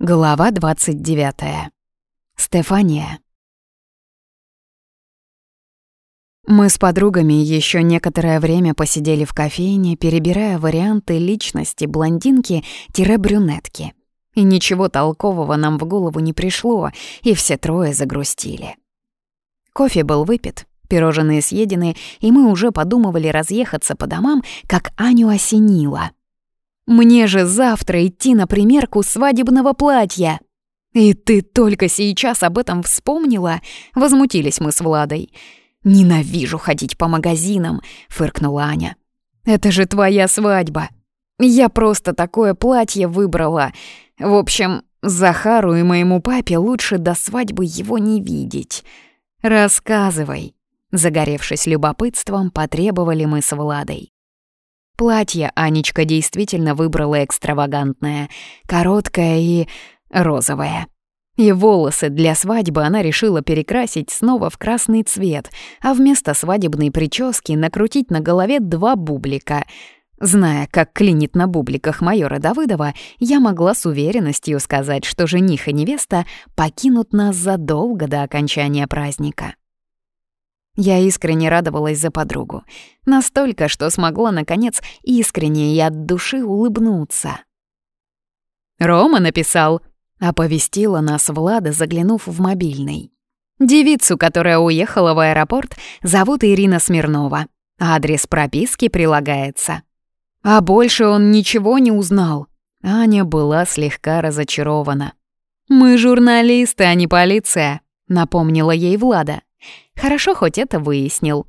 Глава 29. Стефания. Мы с подругами еще некоторое время посидели в кофейне, перебирая варианты личности блондинки-брюнетки. И ничего толкового нам в голову не пришло, и все трое загрустили. Кофе был выпит, пирожные съедены, и мы уже подумывали разъехаться по домам, как Аню осенило — мне же завтра идти на примерку свадебного платья. И ты только сейчас об этом вспомнила? Возмутились мы с Владой. Ненавижу ходить по магазинам, фыркнула Аня. Это же твоя свадьба. Я просто такое платье выбрала. В общем, Захару и моему папе лучше до свадьбы его не видеть. Рассказывай. Загоревшись любопытством, потребовали мы с Владой. Платье Анечка действительно выбрала экстравагантное, короткое и розовое. И волосы для свадьбы она решила перекрасить снова в красный цвет, а вместо свадебной прически накрутить на голове два бублика. Зная, как клинит на бубликах майора Давыдова, я могла с уверенностью сказать, что жених и невеста покинут нас задолго до окончания праздника. Я искренне радовалась за подругу. Настолько, что смогла, наконец, искренне и от души улыбнуться. «Рома написал», — оповестила нас Влада, заглянув в мобильный. «Девицу, которая уехала в аэропорт, зовут Ирина Смирнова. Адрес прописки прилагается». А больше он ничего не узнал. Аня была слегка разочарована. «Мы журналисты, а не полиция», — напомнила ей Влада. Хорошо хоть это выяснил.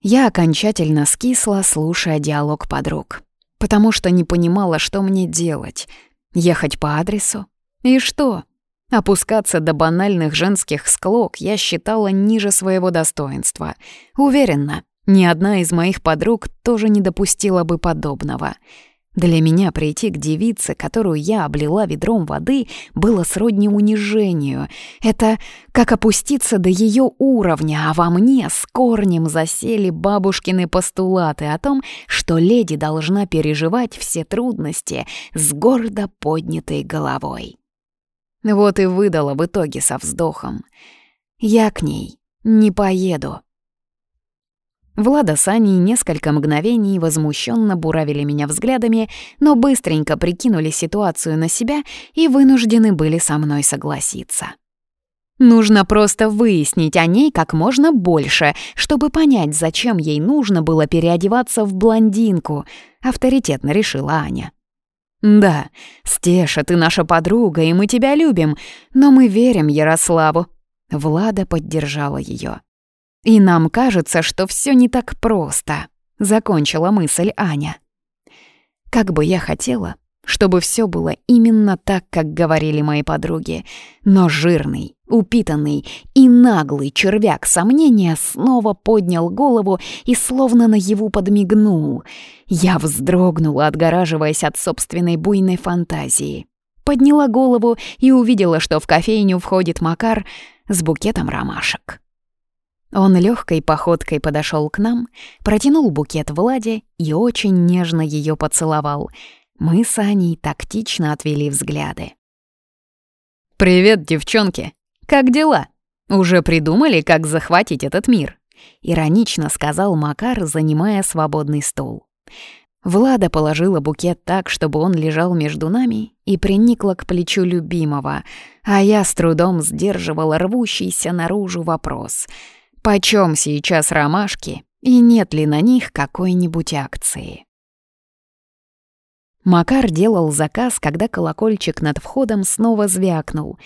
Я окончательно скисла, слушая диалог подруг. Потому что не понимала, что мне делать. Ехать по адресу? И что? Опускаться до банальных женских склок я считала ниже своего достоинства. Уверена, ни одна из моих подруг тоже не допустила бы подобного. Для меня прийти к девице, которую я облила ведром воды, было сродни унижению. Это как опуститься до ее уровня, а во мне с корнем засели бабушкины постулаты о том, что леди должна переживать все трудности с гордо поднятой головой. Вот и выдала в итоге со вздохом. «Я к ней не поеду». Влада с Аней несколько мгновений возмущенно буравили меня взглядами, но быстренько прикинули ситуацию на себя и вынуждены были со мной согласиться. Нужно просто выяснить о ней как можно больше, чтобы понять, зачем ей нужно было переодеваться в блондинку, авторитетно решила Аня. «Да, Стеша, ты наша подруга, и мы тебя любим, но мы верим Ярославу». Влада поддержала ее. И нам кажется, что все не так просто, закончила мысль Аня. Как бы я хотела, чтобы все было именно так, как говорили мои подруги, но жирный, упитанный и наглый червяк сомнения снова поднял голову и словно наяву подмигнул. Я вздрогнула, отгораживаясь от собственной буйной фантазии. Подняла голову и увидела, что в кофейню входит Макар с букетом ромашек. Он легкой походкой подошел к нам, протянул букет Владе и очень нежно ее поцеловал. Мы с Аней тактично отвели взгляды. «Привет, девчонки! Как дела? Уже придумали, как захватить этот мир?» — иронично сказал Макар, занимая свободный стол. Влада положила букет так, чтобы он лежал между нами, и приникла к плечу любимого, а я с трудом сдерживала рвущийся наружу вопрос — Почем сейчас ромашки и нет ли на них какой-нибудь акции? Макар делал заказ, когда колокольчик над входом снова звякнул.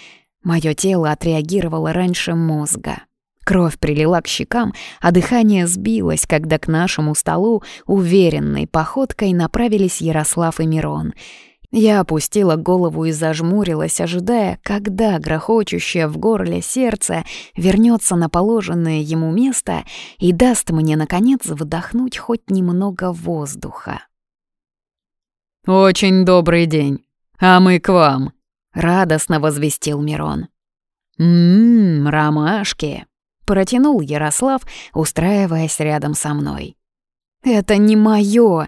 Моё тело отреагировало раньше мозга. Кровь прилила к щекам, а дыхание сбилось, когда к нашему столу уверенной походкой направились Ярослав и Мирон — я опустила голову и зажмурилась, ожидая, когда грохочущее в горле сердце вернется на положенное ему место и даст мне, наконец, вдохнуть хоть немного воздуха. «Очень добрый день, а мы к вам», — радостно возвестил Мирон. «Ммм, ромашки», — протянул Ярослав, устраиваясь рядом со мной. «Это не моё!»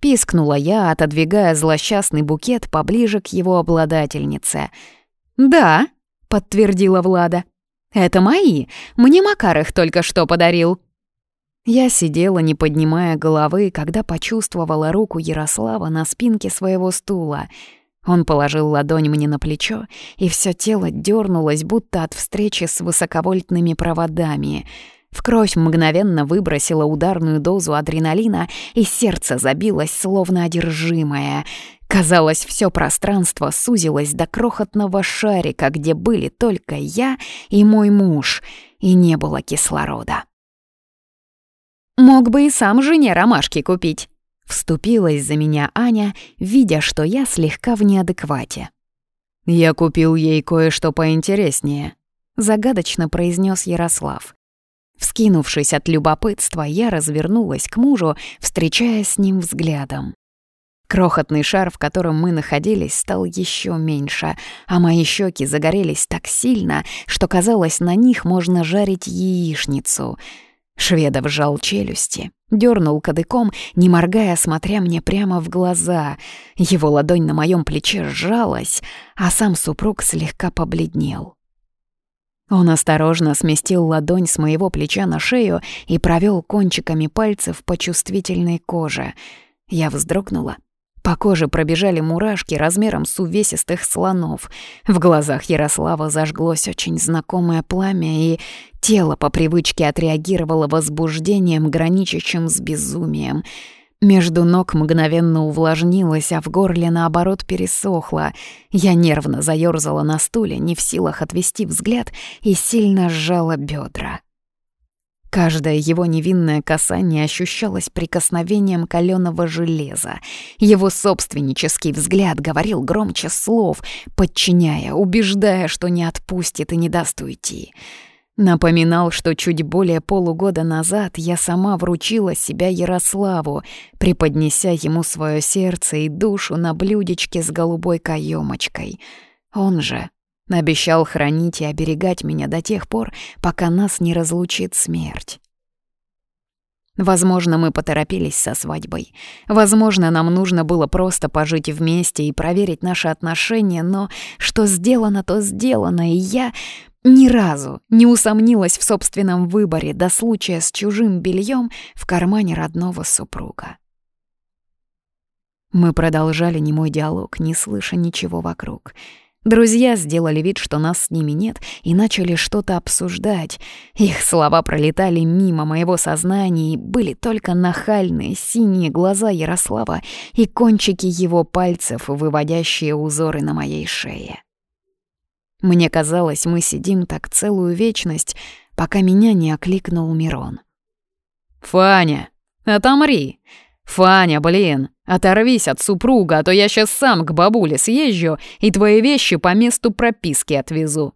Пискнула я, отодвигая злосчастный букет поближе к его обладательнице. «Да», — подтвердила Влада. «Это мои. Мне Макар их только что подарил». Я сидела, не поднимая головы, когда почувствовала руку Ярослава на спинке своего стула. Он положил ладонь мне на плечо, и все тело дернулось, будто от встречи с высоковольтными проводами — в кровь мгновенно выбросила ударную дозу адреналина, и сердце забилось, словно одержимое. Казалось, все пространство сузилось до крохотного шарика, где были только я и мой муж, и не было кислорода. «Мог бы и сам жене ромашки купить», — вступилась за меня Аня, видя, что я слегка в неадеквате. «Я купил ей кое-что поинтереснее», — загадочно произнес Ярослав. Вскинувшись от любопытства, я развернулась к мужу, встречаясь с ним взглядом. Крохотный шар, в котором мы находились, стал еще меньше, а мои щеки загорелись так сильно, что казалось, на них можно жарить яичницу. Шведов сжал челюсти, дернул кадыком, не моргая, смотря мне прямо в глаза. Его ладонь на моем плече сжалась, а сам супруг слегка побледнел. Он осторожно сместил ладонь с моего плеча на шею и провел кончиками пальцев по чувствительной коже. Я вздрогнула. По коже пробежали мурашки размером с увесистых слонов. В глазах Ярослава зажглось очень знакомое пламя, и тело по привычке отреагировало возбуждением, граничащим с безумием — между ног мгновенно увлажнилось, а в горле, наоборот, пересохло. Я нервно заёрзала на стуле, не в силах отвести взгляд, и сильно сжала бедра. Каждое его невинное касание ощущалось прикосновением каленого железа. Его собственнический взгляд говорил громче слов, подчиняя, убеждая, что не отпустит и не даст уйти. Напоминал, что чуть более полугода назад я сама вручила себя Ярославу, преподнеся ему свое сердце и душу на блюдечке с голубой каемочкой. Он же обещал хранить и оберегать меня до тех пор, пока нас не разлучит смерть. Возможно, мы поторопились со свадьбой. Возможно, нам нужно было просто пожить вместе и проверить наши отношения, но что сделано, то сделано, и я ни разу не усомнилась в собственном выборе до случая с чужим бельем в кармане родного супруга. Мы продолжали немой диалог, не слыша ничего вокруг. Друзья сделали вид, что нас с ними нет, и начали что-то обсуждать. Их слова пролетали мимо моего сознания, и были только нахальные синие глаза Ярослава и кончики его пальцев, выводящие узоры на моей шее. Мне казалось, мы сидим так целую вечность, пока меня не окликнул Мирон. «Фаня, отомри! Фаня, блин, оторвись от супруга, а то я сейчас сам к бабуле съезжу и твои вещи по месту прописки отвезу».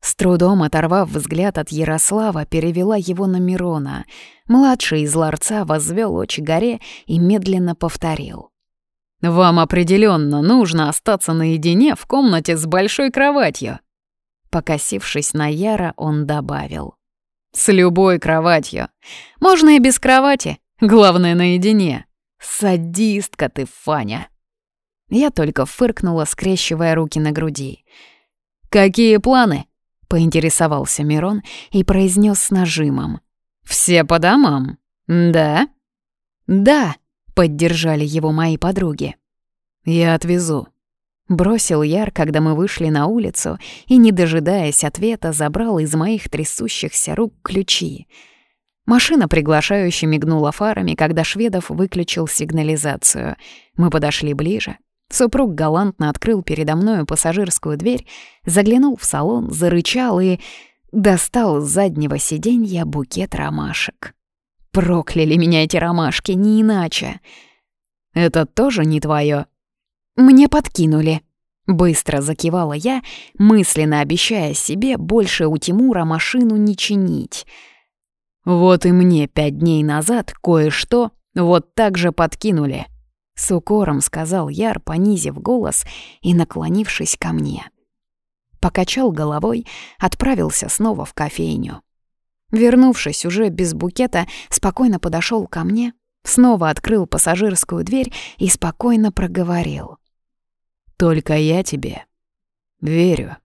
С трудом оторвав взгляд от Ярослава, перевела его на Мирона. Младший из ларца возвел очи горе и медленно повторил. Вам определенно нужно остаться наедине в комнате с большой кроватью. Покосившись на Яра, он добавил. С любой кроватью. Можно и без кровати. Главное, наедине. Садистка ты, Фаня. Я только фыркнула, скрещивая руки на груди. «Какие планы?» — поинтересовался Мирон и произнес с нажимом. «Все по домам, да?» «Да», Поддержали его мои подруги. «Я отвезу», Бросил Яр, когда мы вышли на улицу, и, не дожидаясь ответа, забрал из моих трясущихся рук ключи. Машина приглашающе мигнула фарами, когда Шведов выключил сигнализацию. Мы подошли ближе. Супруг галантно открыл передо мною пассажирскую дверь, заглянул в салон, зарычал и достал с заднего сиденья букет ромашек. Прокляли меня эти ромашки, не иначе. Это тоже не твое. Мне подкинули. Быстро закивала я, мысленно обещая себе больше у Тимура машину не чинить. Вот и мне пять дней назад кое-что вот так же подкинули. С укором сказал Яр, понизив голос и наклонившись ко мне. Покачал головой, отправился снова в кофейню. Вернувшись уже без букета, спокойно подошел ко мне, Снова открыл пассажирскую дверь и спокойно проговорил. «Только я тебе верю».